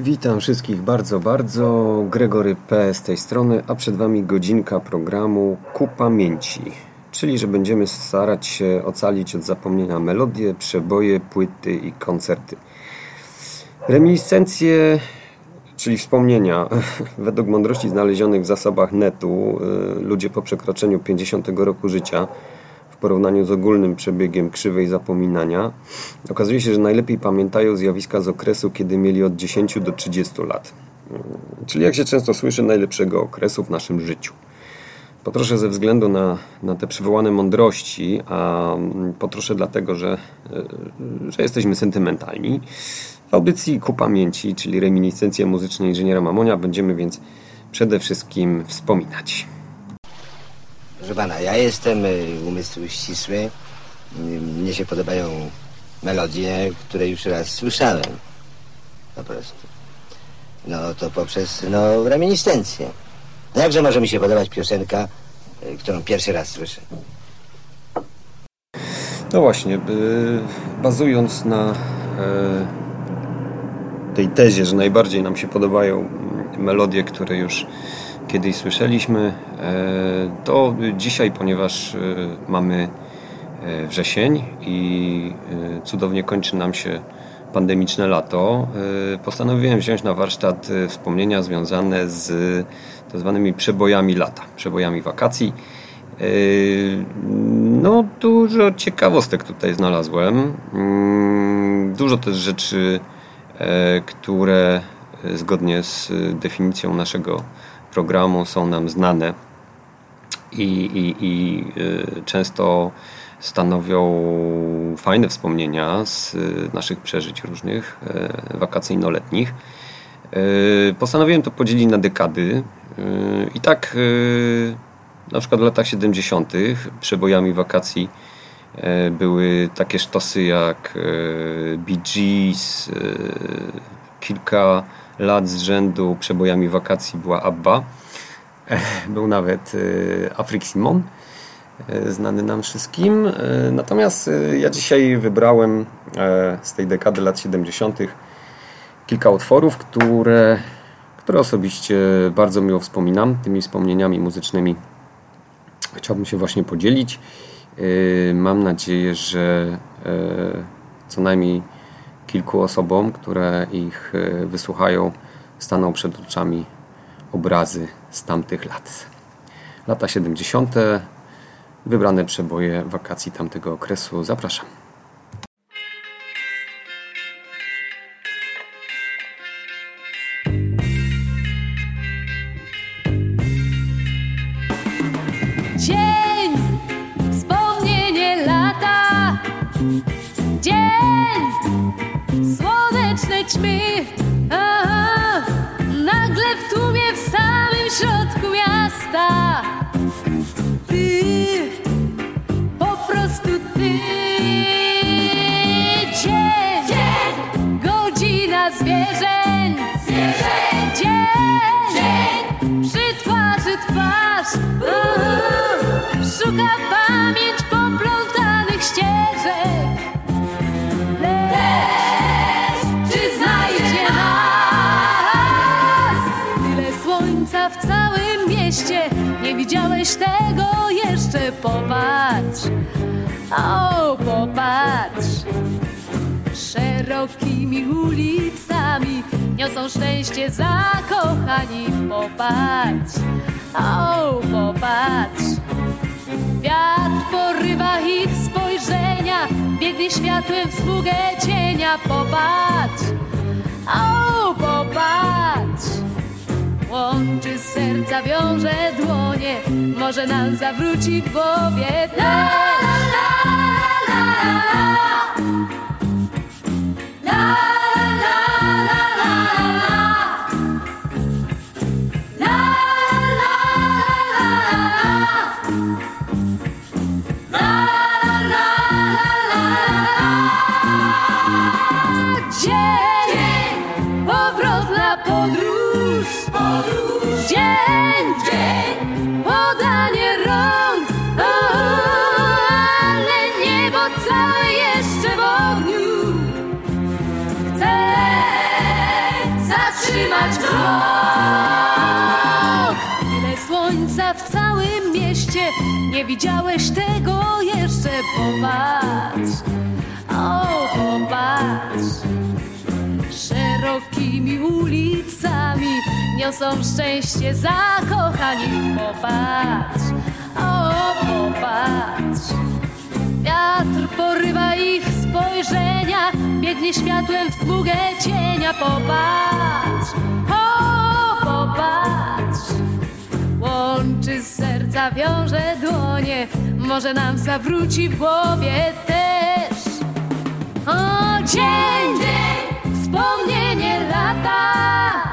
Witam wszystkich bardzo, bardzo. Gregory P. z tej strony, a przed Wami godzinka programu Ku Pamięci. Czyli, że będziemy starać się ocalić od zapomnienia melodie, przeboje, płyty i koncerty. Reminiscencje, czyli wspomnienia, według mądrości znalezionych w zasobach netu, y, ludzie po przekroczeniu 50 roku życia porównaniu z ogólnym przebiegiem krzywej zapominania, okazuje się, że najlepiej pamiętają zjawiska z okresu, kiedy mieli od 10 do 30 lat. Czyli jak się często słyszy, najlepszego okresu w naszym życiu. Potroszę ze względu na, na te przywołane mądrości, a potroszę dlatego, że, że jesteśmy sentymentalni. W audycji Ku Pamięci, czyli reminiscencje muzyczne inżyniera Mamonia, będziemy więc przede wszystkim wspominać. Proszę pana, ja jestem y, umysł ścisły. Y, Mnie się podobają melodie, które już raz słyszałem. Po prostu. No to poprzez, no, reminiscencję. No jakże może mi się podobać piosenka, y, którą pierwszy raz słyszę? No właśnie, bazując na y, tej tezie, że najbardziej nam się podobają mm, melodie, które już kiedyś słyszeliśmy, to dzisiaj, ponieważ y, mamy y, wrzesień i cudownie kończy nam się pandemiczne lato, postanowiłem wziąć na warsztat wspomnienia związane z tak zwanymi przebojami lata, przebojami wakacji. No, dużo ciekawostek tutaj znalazłem. Mm, Dużo też rzeczy, e, które e, zgodnie z e, definicją naszego programu są nam znane i, i, i e, często stanowią fajne wspomnienia z e, naszych przeżyć różnych e, wakacyjno-letnich. Postanowiłem to podzielić na dekady i tak na przykład w latach 70. przebojami wakacji były takie sztosy jak Bee Gees, kilka lat z rzędu przebojami wakacji była ABBA. E, Był nawet e, Afrik Simon, e, znany nam wszystkim. E, Natomiast e, ja dzisiaj wybrałem e, z tej dekady lat 70. kilka utworów, które, które osobiście bardzo miło wspominam. Tymi wspomnieniami muzycznymi chciałbym się właśnie podzielić. Mam nadzieję, że yy, co najmniej kilku osobom, które ich yy, wysłuchają, staną przed oczami obrazy z tamtych lat. Lata 70. Wybrane przeboje wakacji tamtego okresu. Zapraszam. Widziałeś tego jeszcze. Popatrz, o popatrz. Szerokimi ulicami niosą szczęście zakochani. Popatrz, o popatrz. Wiatr porywa ich spojrzenia, biegnie światłem w sługę cienia. Popatrz, o popatrz. Łączy serca, wiąże dłonie, może nam zawróci w głowie. La, la, la, la, la, la. La, Popatrz, o popatrz. Szerokimi ulicami niosą szczęście zakochani. Popatrz, o popatrz. Wiatr porywa ich spojrzenia, biegnie światłem w smugę cienia. Popatrz, o popatrz. Łączy serca, wiąże dłonie, może nam zawróci w głowie też. O dzień, dzień, wspomnienie lata.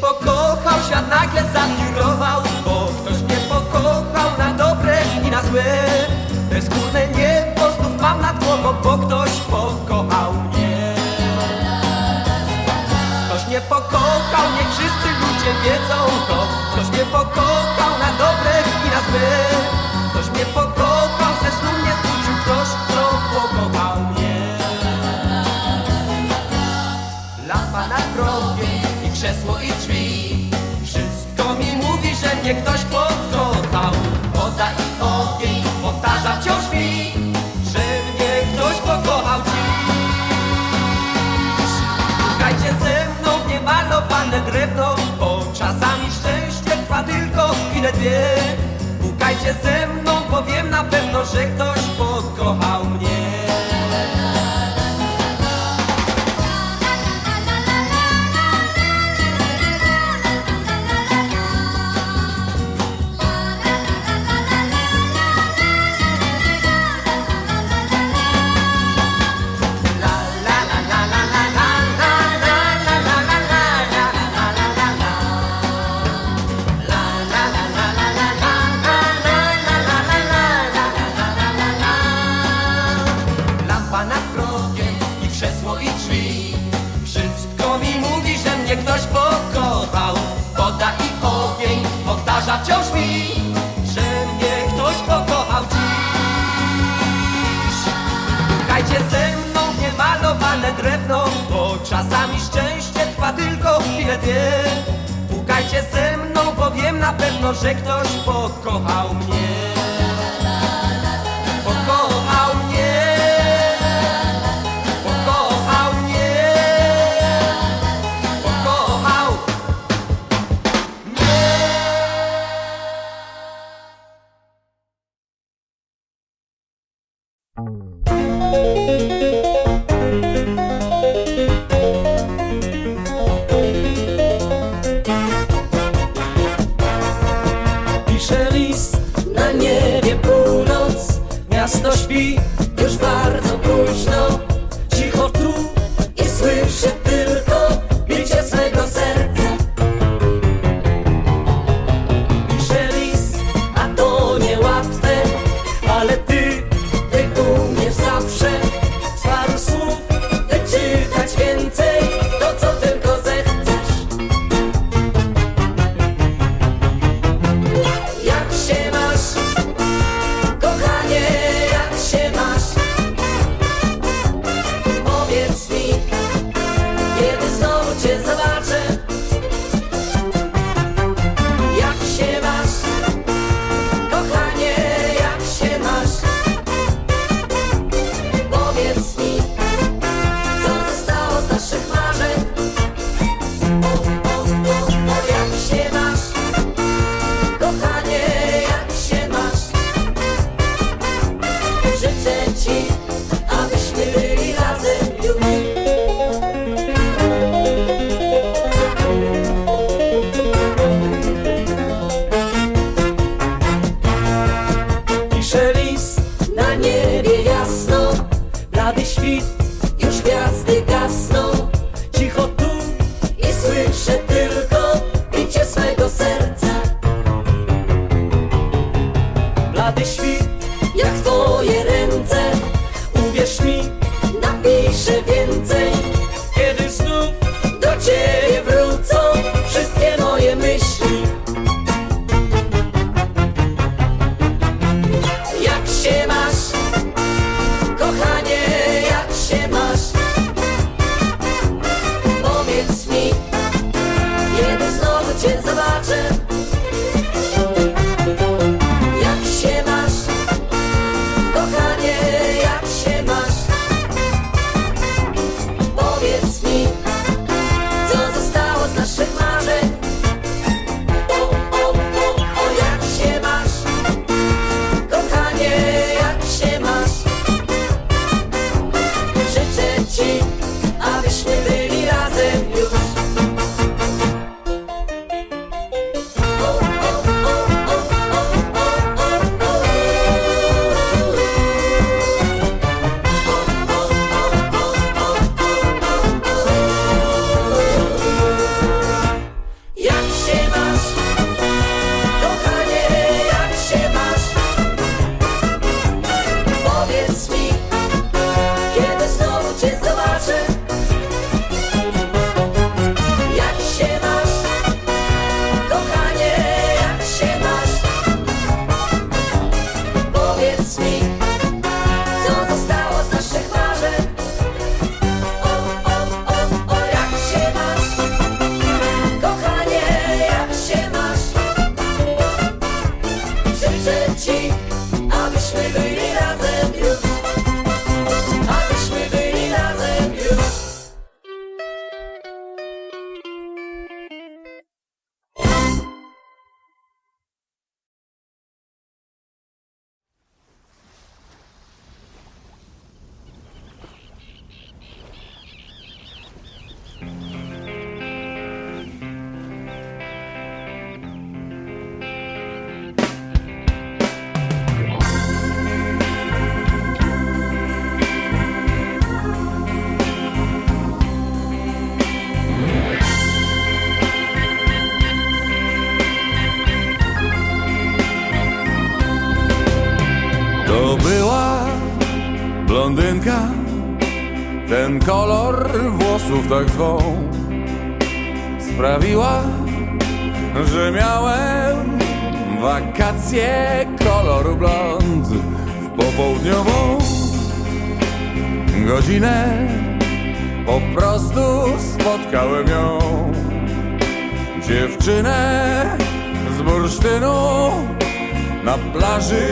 Pokochał, świat nagle zawirował Bo ktoś mnie pokochał na dobre i na złe. Bezgórne niebo znów mam nad głową Bo ktoś pokochał mnie. Ktoś mnie pokochał, niech wszyscy ludzie wiedzą to. Ktoś mnie pokochał na dobre i na złe. Ktoś mnie pokochał, ze snu drzwi. Wszystko mi mówi, że mnie ktoś pokochał Woda i ogień powtarza wciąż mi Że mnie ktoś pokochał. Dziś Szukajcie ze mną w niemalowane drewno. Bo czasami szczęście trwa tylko chwilę dwie. Pukajcie ze mną, bo wiem na pewno, że ktoś pokochał mnie dwie Pukajcie ze mną, bo wiem na pewno, że ktoś pokochał mnie blondynka, ten kolor włosów tak zwą sprawiła, że miałem wakacje koloru blond. W popołudniową godzinę. Po prostu spotkałem ją, dziewczynę z bursztynu na plaży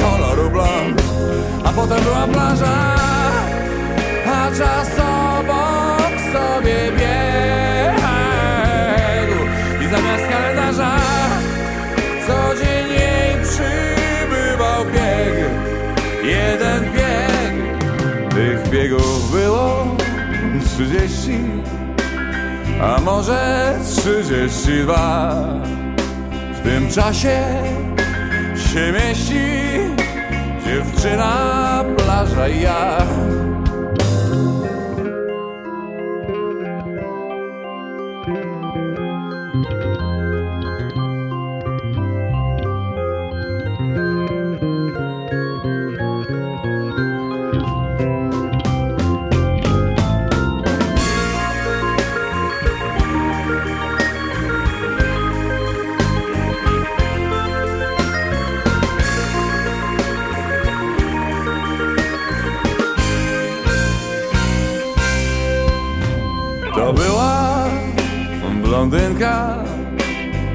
koloru blond A potem była plaża, a czas obok sobie biegł. I zamiast kalendarza codziennie przybywał bieg. Jeden bieg, tych biegów było trzydzieści A może trzydzieści dwa. W tym czasie się mieści večera plaža ja.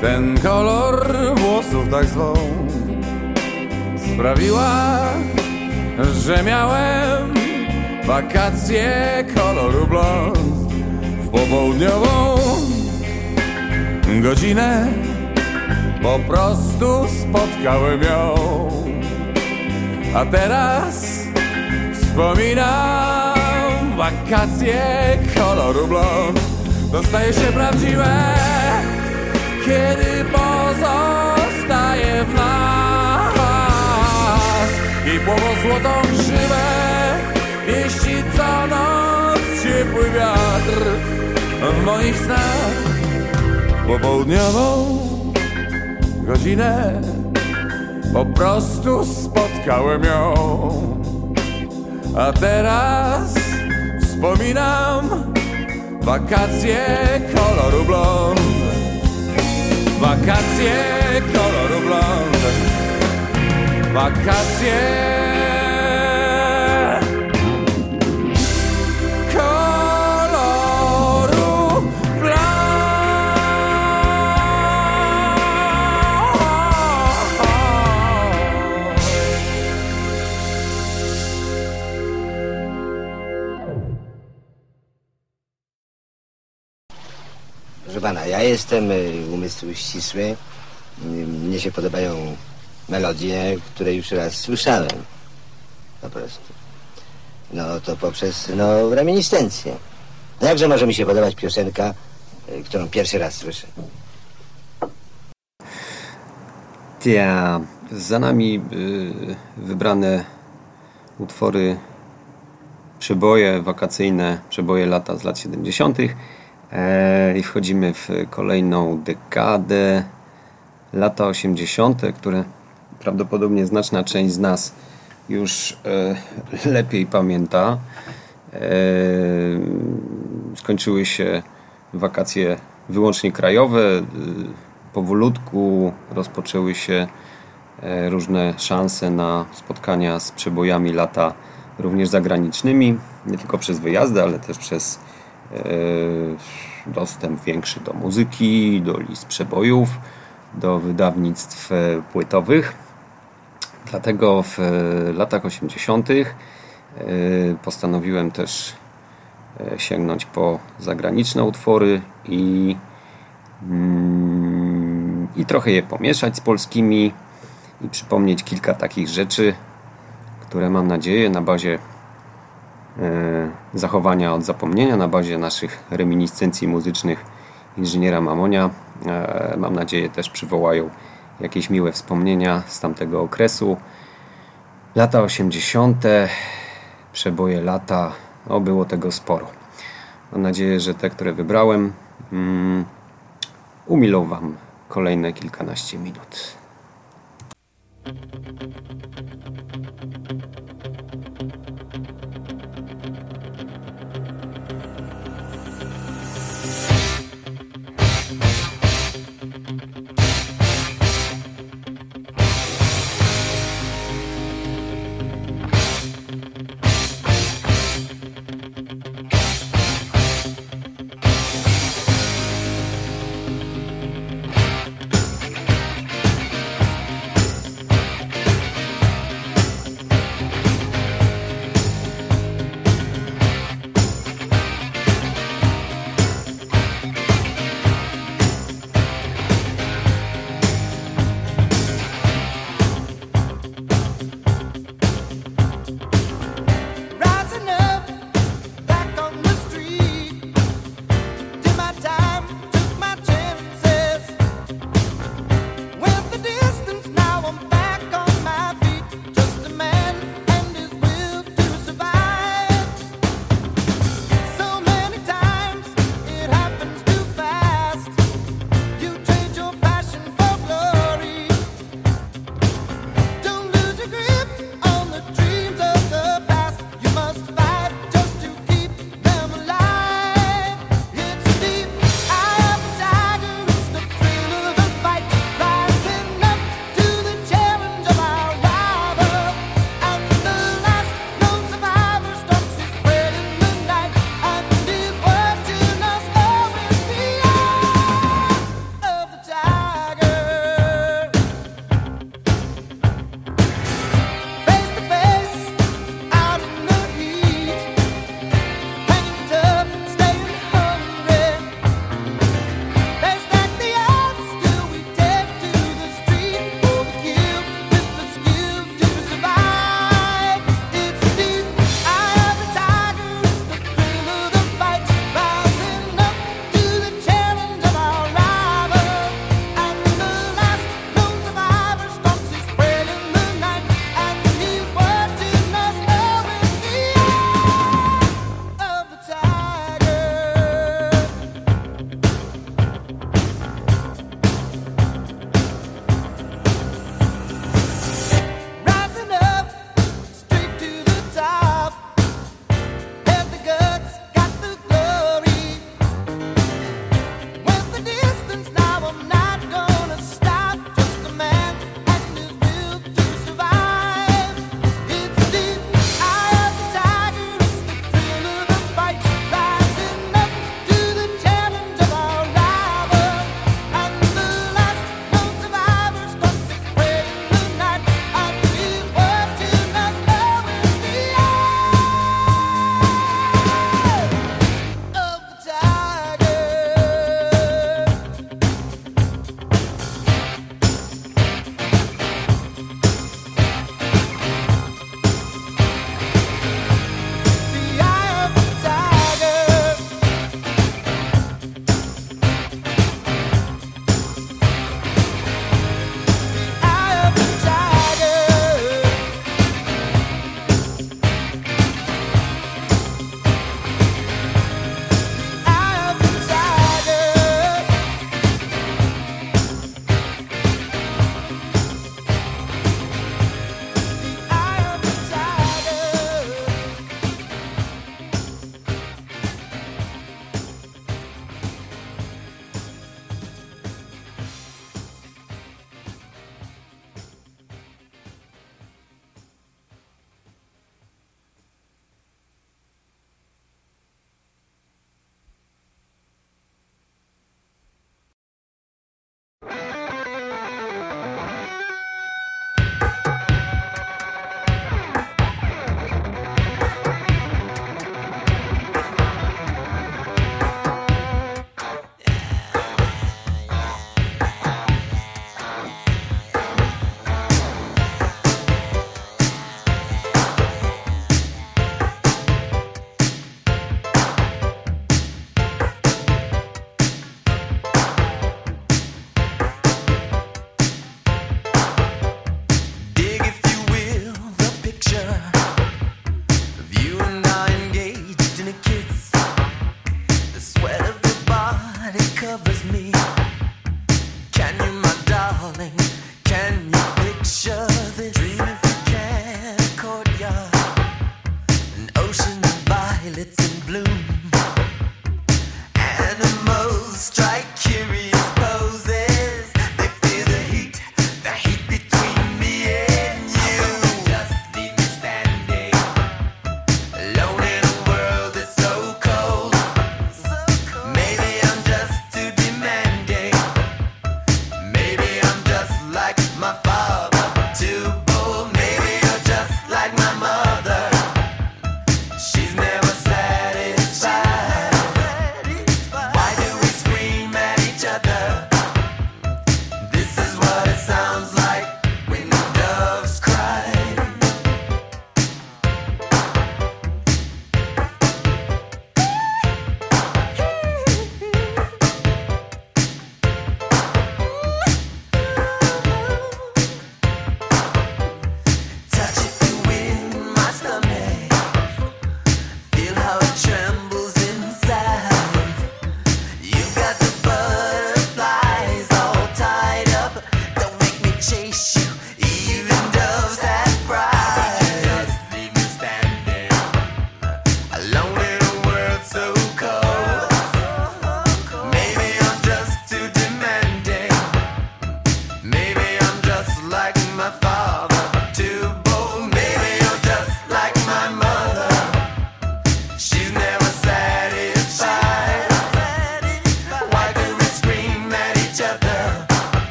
Ten kolor włosów tak zwą sprawiła, że miałem wakacje koloru blond w popołudniową godzinę. Po prostu spotkałem ją, a teraz Wspominam wakacje koloru blond To staje się prawdziwe Kiedy pozostaje w nas. I płową złotą grzywę Pieści co noc ciepły wiatr W moich snach. Popołudniową godzinę Po prostu spotkałem ją. A teraz wspominam wakacje koloru blond. Wakacje koloru blond. Wakacje jestem y, umysł ścisły. Y, Mnie się podobają melodie, które już raz słyszałem. Po prostu. No to poprzez, no, reminiscencję. Jakże może mi się podobać piosenka, y, którą pierwszy raz słyszę? Ja, za nami wybrane utwory, przeboje wakacyjne, przeboje lata z lat 70. E, I wchodzimy w kolejną dekadę, lata 80., które prawdopodobnie znaczna część z nas już e, lepiej pamięta. E, skończyły się wakacje wyłącznie krajowe. Powolutku rozpoczęły się różne szanse na spotkania z przebojami lata również zagranicznymi, nie tylko przez wyjazdy, ale też przez dostęp większy do muzyki, do list przebojów, do wydawnictw e, płytowych. Dlatego w e, latach 80. e, postanowiłem też e, sięgnąć po zagraniczne utwory i, mm, i trochę je pomieszać z polskimi i przypomnieć kilka takich rzeczy, które mam nadzieję na bazie e, E, zachowania od zapomnienia na bazie naszych reminiscencji muzycznych inżyniera Mamonia. E, mam nadzieję też przywołają jakieś miłe wspomnienia z tamtego okresu. Lata 80., przeboje lata, o było tego sporo. Mam nadzieję, że te, które wybrałem, um, umilą Wam kolejne kilkanaście minut.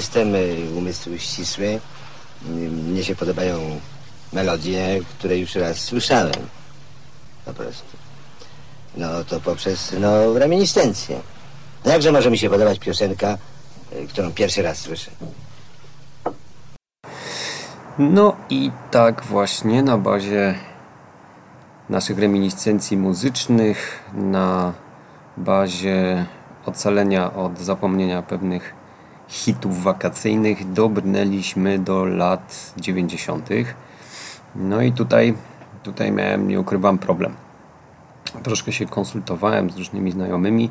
Jestem y, umysł ścisły. Mnie się podobają melodie, które już raz słyszałem. Po prostu. No to poprzez, no, reminiscencję. Jakże może mi się podobać piosenka, y, którą pierwszy raz słyszę? No i tak właśnie na bazie naszych reminiscencji muzycznych, na bazie ocalenia od zapomnienia pewnych hitów wakacyjnych dobrnęliśmy do lat 90. No i tutaj, tutaj miałem, nie ukrywam, problem. Troszkę się konsultowałem z różnymi znajomymi,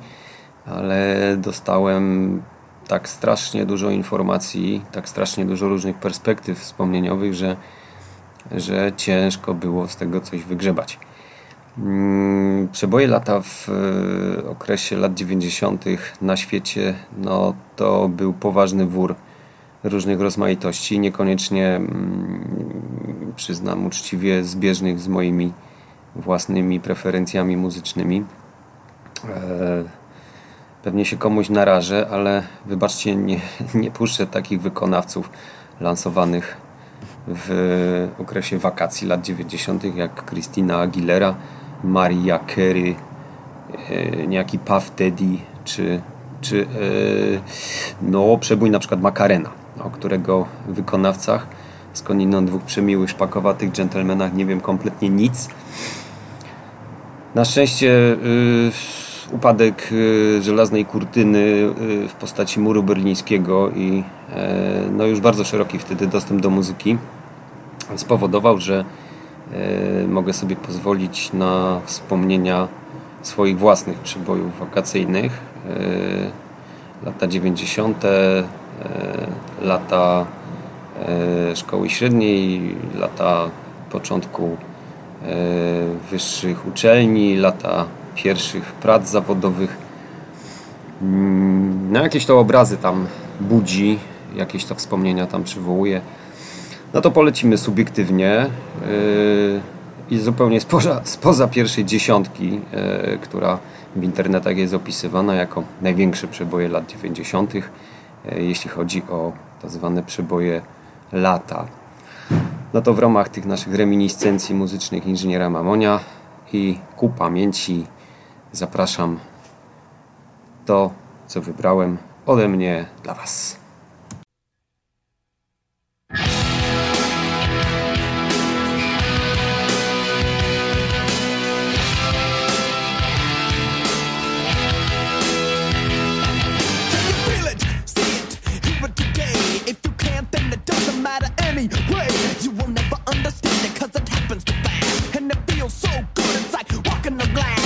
ale dostałem tak strasznie dużo informacji, tak strasznie dużo różnych perspektyw wspomnieniowych, że, że ciężko było z tego coś wygrzebać. Mm, Przeboje lata w e, okresie lat 90. na świecie, no to był poważny wór różnych rozmaitości, niekoniecznie mm, przyznam uczciwie zbieżnych z moimi własnymi preferencjami muzycznymi. E, Pewnie się komuś narażę, ale wybaczcie, nie, nie puszczę takich wykonawców lansowanych w okresie wakacji lat 90., jak Christina Aguilera, Maria Carey, e, niejaki Puff Daddy, czy, czy e, no, przebój na przykład Macarena, o którego wykonawcach skądinąd dwóch przemiłych, szpakowatych dżentelmenach nie wiem kompletnie nic. Na szczęście y, upadek żelaznej kurtyny w postaci muru berlińskiego i e, no już bardzo szeroki wtedy dostęp do muzyki spowodował, że e, mogę sobie pozwolić na wspomnienia swoich własnych przybojów wakacyjnych. E, Lata 90., e, lata e, szkoły średniej, lata początku e, wyższych uczelni, lata pierwszych prac zawodowych. Mm, No jakieś to obrazy tam budzi, jakieś to wspomnienia tam przywołuje. No to polecimy subiektywnie yy, i zupełnie spoza, spoza pierwszej dziesiątki, yy, która w internetach jest opisywana jako największe przeboje lat 90., yy, jeśli chodzi o tak zwane przeboje lata. No to w ramach tych naszych reminiscencji muzycznych inżyniera Mamonia i ku pamięci zapraszam to, co wybrałem ode mnie dla Was. You will never understand it cause it happens too fast. And it feels so good, it's like walking on glass.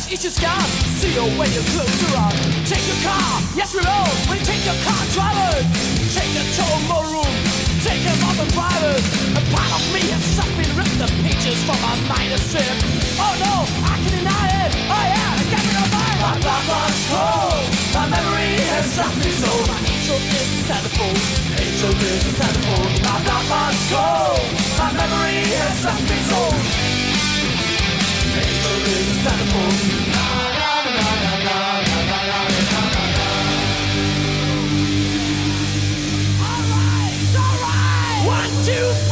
Just eat your scars, see you when your clothes are on. Take your car, yes we roll. We take your car, driver Take Take the toll room, take him off and buy. A part of me has just been ripped the pictures from my minor strip. Oh no, I can deny it. Oh yeah, I got rid of mine. My blood runs cold, my memory has left me so. My angel is centerfold, angel is centerfold. My blood runs cold, my memory has left me so you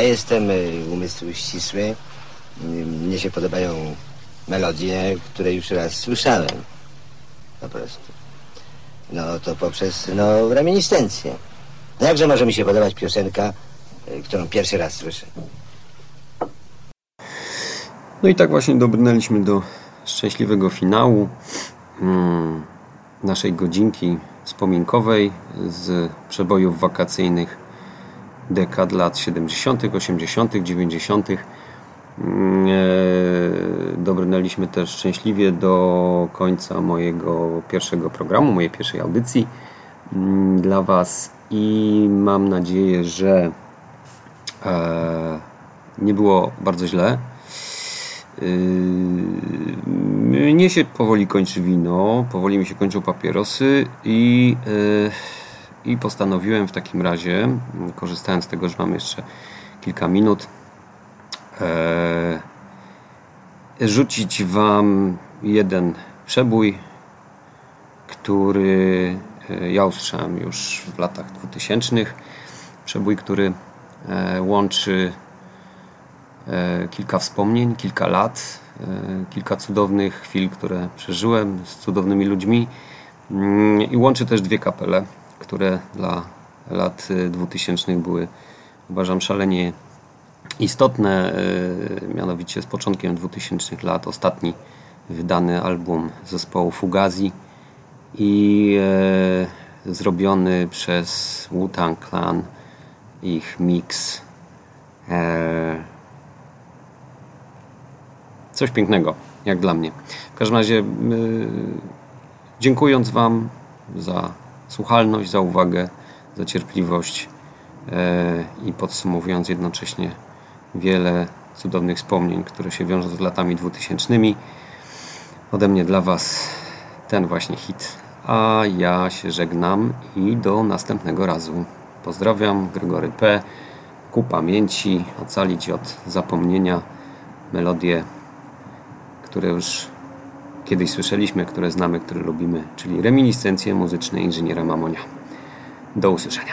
Ja jestem e, umysł ścisły. Mm, mnie się podobają melodie, które już raz słyszałem. Po prostu. No to poprzez, no, reminiscencję. No jakże może mi się podobać piosenka, e, którą pierwszy raz słyszę. No i tak właśnie dobrnęliśmy do szczęśliwego finału mm, naszej godzinki wspominkowej z przebojów wakacyjnych dekad lat 70., 80., 90. Mm, e, Dobrnęliśmy też szczęśliwie do końca mojego pierwszego programu, mojej pierwszej audycji mm, dla Was i mam nadzieję, że e, nie było bardzo źle. Mnie się powoli kończy wino, powoli mi się kończą papierosy i, yy, i postanowiłem w takim razie, korzystając z tego, że mam jeszcze kilka minut, yy, rzucić Wam jeden przebój, który yy, ja usłyszałem już w latach 2000. Przebój, który yy, łączy e, kilka wspomnień, kilka lat, e, kilka cudownych chwil, które przeżyłem z cudownymi ludźmi Mm, i łączy też dwie kapele, które dla lat e, 2000 były uważam szalenie istotne, e, mianowicie z początkiem 2000 lat ostatni wydany album zespołu Fugazi i e, zrobiony przez Wu-Tang Clan ich mix e, coś pięknego, jak dla mnie. W każdym razie, y, dziękując Wam za słuchalność, za uwagę, za cierpliwość e, i podsumowując jednocześnie wiele cudownych wspomnień, które się wiążą z latami 2000, ode mnie dla Was ten właśnie hit. A ja się żegnam i do następnego razu. Pozdrawiam, Gregory P. Ku pamięci, ocalić od zapomnienia melodie które już kiedyś słyszeliśmy, które znamy, które lubimy, czyli reminiscencje muzyczne inżyniera Mamonia. Do usłyszenia.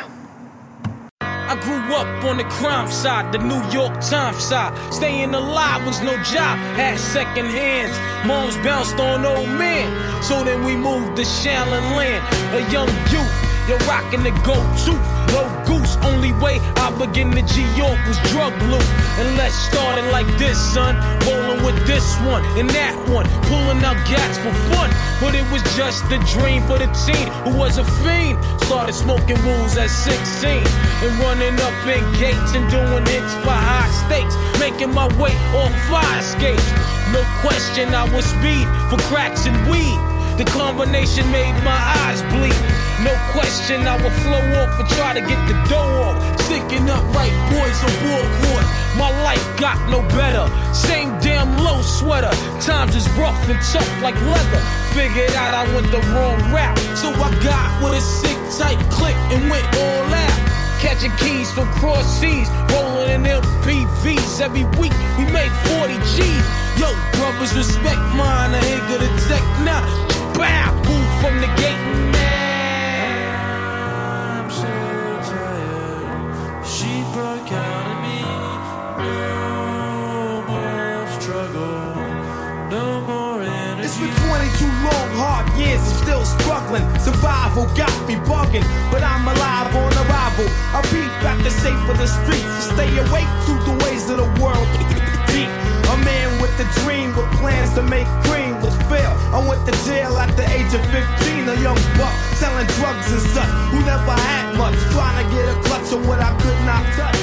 Up on the crime side, the New York Times side. Staying alive was no job, had second hands. Moms bounced on old men, so then we moved to Shaolin Land. A young youth, you're rocking the go-to. No goose, only way I begin to G York was drug loot. And let's start it like this, son. Rolling with this one and that one, pulling out gats for fun. But it was just a dream for the teen who was a fiend. Started smoking wools at 16 and running up in gates and doing hits for high stakes. Making my way off fire escapes. No question, I was speed for cracks and weed. The combination made my eyes bleed. No question, I would flow off and try to get the dough off. Sticking up right boys on board. My life got no better. Same damn low sweater. Times is rough and tough like leather. Figured out I went the wrong route. So I got with a sick tight click and went all out. Catching keys from cross seas, rolling in MPVs. Every week we made 40 G's. Yo, brothers, respect mine. I ain't gonna tech now. Bow, move from the gate. I'm so tired. She broke out of me. No more struggle. No more energy. It's been 22 long, hard years, I'm still struggling. Survival got me bugging, but I'm alive selling and such, who never had much, trying to get a clutch on what I could not touch.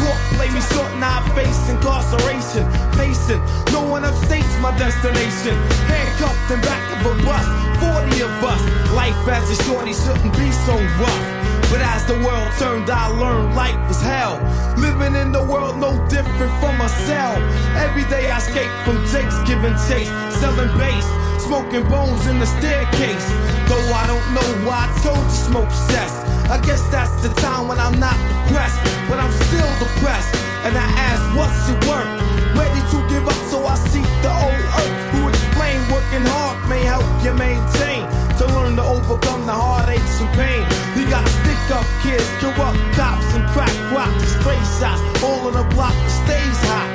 Court play me short, now I face incarceration. Pacing, no one upstates my destination. Handcuffed in back of a bus, 40 of us. Life as a shorty shouldn't be so rough. But as the world turned, I learned life was hell. Living in the world no different from a cell. Every day I escape from Jake's giving chase, selling bass, smoking bones in the staircase. Though I don't know why I told you smoke cess. I guess that's the time when I'm not depressed, but I'm still depressed. And I ask, what's it worth? Ready to give up, so I seek the old earth. Who explain working hard may help you maintain. To learn to overcome the heartaches and pain. We got stick up kids, corrupt cops, and crack rocks, stray shots. All on the block that stays hot.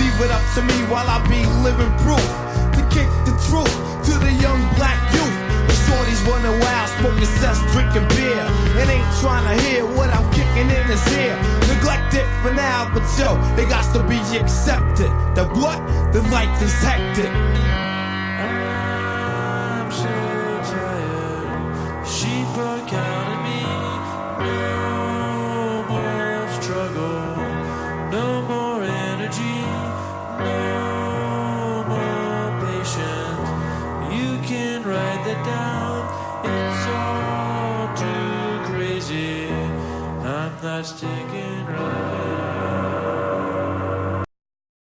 Leave it up to me while I be living proof. To kick the truth to the young black youth. The shorties running wild, smoke Percocets, drinking beer, and ain't trying to hear what I'm kicking in his ear. Neglect it for now, but yo, it got to be accepted. That what? The life is hectic.